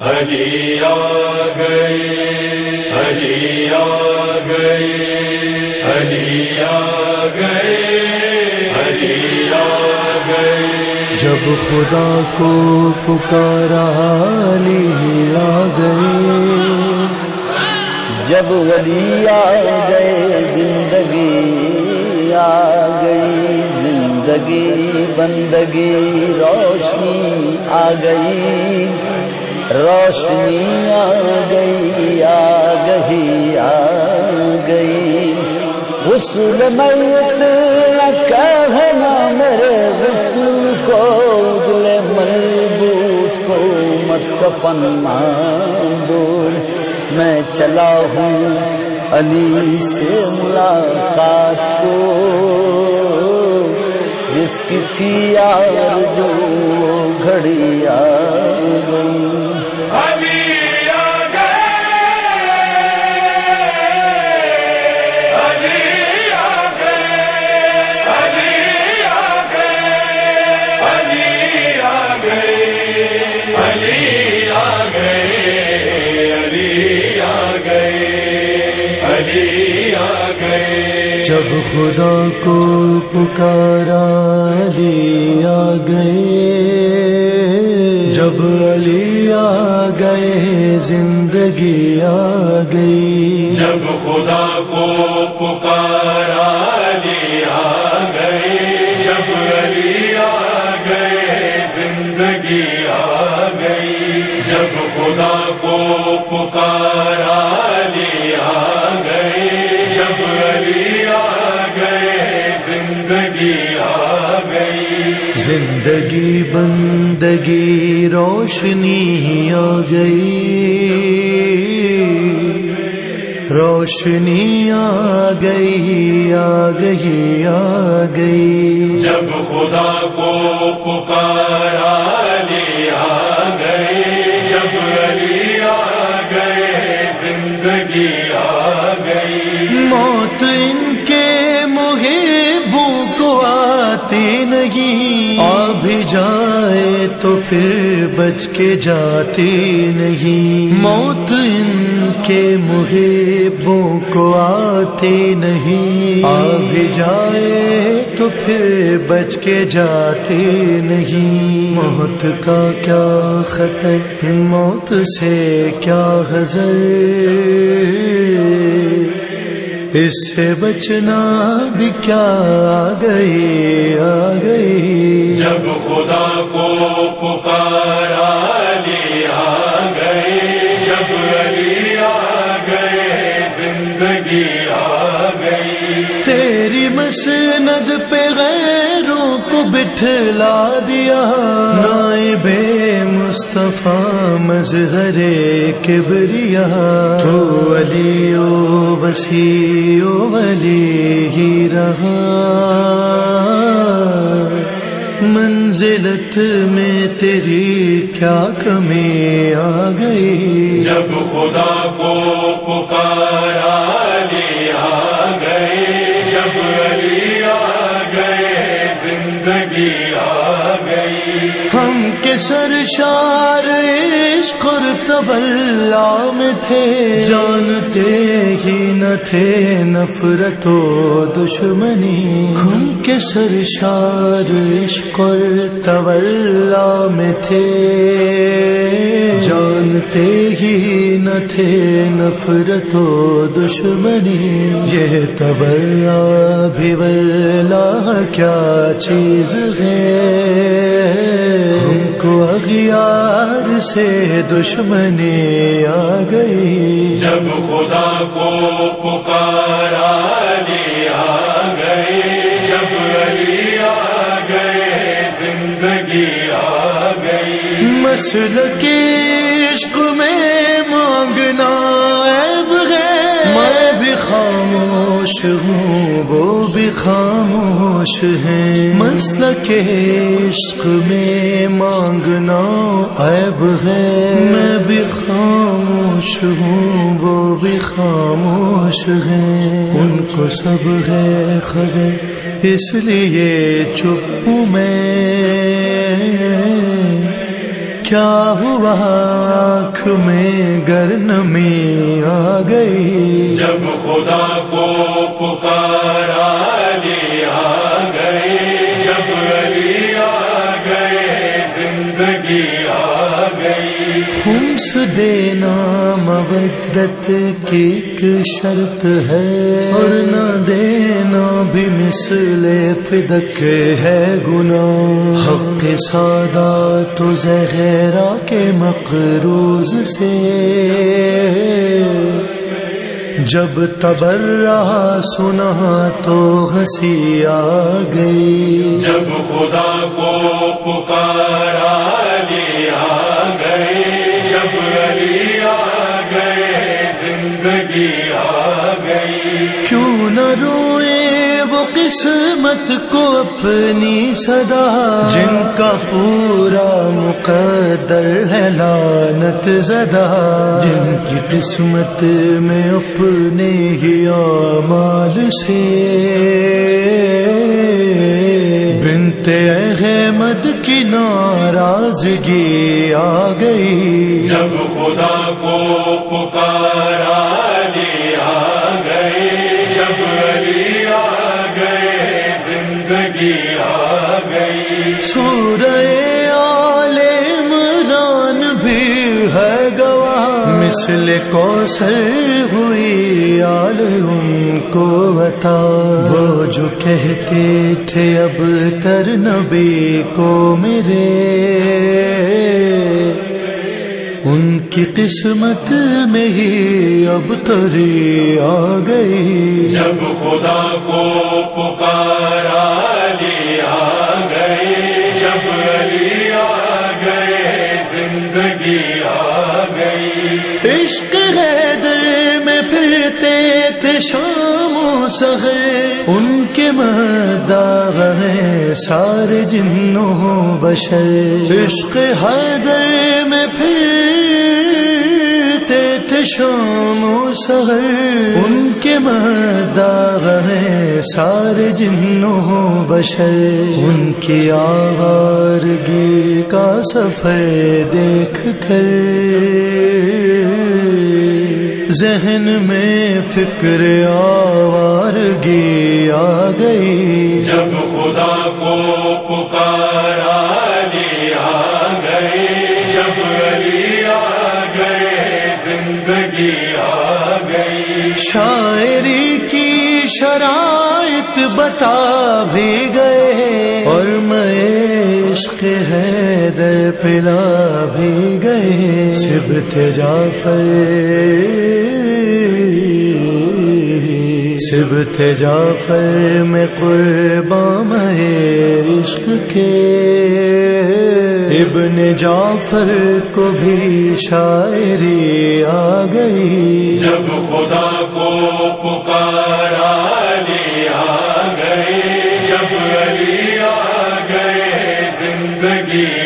علی آ گئے علی آ گئے علی آ گئے علی آ گئے جب خدا کو پکارا علی آ گئے جب ولی آ گئے زندگی آ گئی۔ زندگی بندگی روشنی آ گئی۔ روشنی آ گئی آ گئی آ گئی۔ غسل میت کہنا میرے غسل کو، دل ملبوس کو مت کفن دور۔ میں چلا ہوں علی سے ملاقات کو، جس کی تھی یار جو گھڑی آ جب خدا کو پکارا علی آ گئے، جب علی آ گئے، زندگی آ گئی۔ جب خدا کو پکارا علی آ گئے، جب علی آ گئے، زندگی آ گئی۔ جب خدا کو پکارا علی آ گئے زندگی آ گئی۔ زندگی بندگی روشنی آ گئی۔ روشنی آ گئی آ گئی آ گئی۔ جب خدا کو پکارا علی جائے تو پھر بچ کے جاتی نہیں۔ موت ان کے محبوں کو آتی نہیں۔ آ بھی جائے تو پھر بچ کے جاتی نہیں۔ موت کا کیا خطر؟ موت سے کیا حضر اس سے بچنا بھی کیا آ گئی آ گئی۔ جب خدا کو پکارا کو بٹھلا دیا۔ نائب مصطفیٰ مظہر کبریا۔ تو علی او وسی او ولی ہی رہا۔ منزلت میں تیری کیا کمی آ گئی۔ جب خدا کو پکارا علی سرشار عشق اور طبلا میں تھے۔ جانتے ہی نہ تھے نفرت و دشمنی۔ ہم کے سرشار عشق اور طبلا میں تھے۔ جانتے ہی نہ تھے نفرت و دشمنی۔ یہ تبرا بھی واللہ کیا چیز ہے۔ کو اغیار سے دشمنی آ گئی۔ جب خدا کو پکارا علی آ گئے جب علی آ گئے زندگی آ گئی۔ مسل کے خاموش ہوں، وہ بھی خاموش ہے مسل کے عشق میں مانگنا عیب ہے۔ میں بھی خاموش ہوں، وہ بھی خاموش ہے ان کو سب ہے خبر اس لیے چپ ہوں میں۔ کیا ہوا آنکھ میں گرنمی آ گئی؟ جب خدا کو پکارا علی آ گئے جب علی آ گئے، زندگی آ گئی۔ خمس دینا مودت کی ایک شرط ہے اور نہ دینا بھی مثل فدک ہے گناہ حق سادہ تو زہرا کے مقروض سے۔ جب تبر رہا سنا تو ہنسی آ گئی جب خدا کو پکارا علی آ گئی کیوں نہ روئے وہ قسمت کو اپنی صدا؟ جن کا پورا مقدر ہے لانت زدہ۔ جن کی قسمت میں اپنے ہی اعمال سے۔ بنت احمد کی ناراضگی آ گئی۔ جب خدا کو پکارا سورہ آل عمران بھی ہے گواہ۔ مثل کو سر ہوئی آل ان کو بتا وہ جو کہتے تھے اب تر نبی کو میرے۔ ان کی قسمت میں ہی اب تری آ گئی۔ جب خدا کو پکارا علی آ گئے جب علی آ گئے زندگی آ گئی۔ عشق حیدر میں پھرتے تھے شام و سحر۔ ان کے مداغ ہیں سارے جنوں بشر۔ عشق حیدر میں تھے شام و سحر، ان کے مداغ ہیں سارے جنوں بشر۔ ان کی آوارگی کا سفر دیکھ کر۔ ذہن میں فکر آوارگی آ گئی۔ جب شرائط بھی گئے اور میں عشق حیدر پلا بھی گئے۔ سبت جعفر۔ سبت جعفر میں قربان میں عشق کے۔ ابن جعفر کو بھی شاعری آ گئی۔ جب خدا کو پکارا جی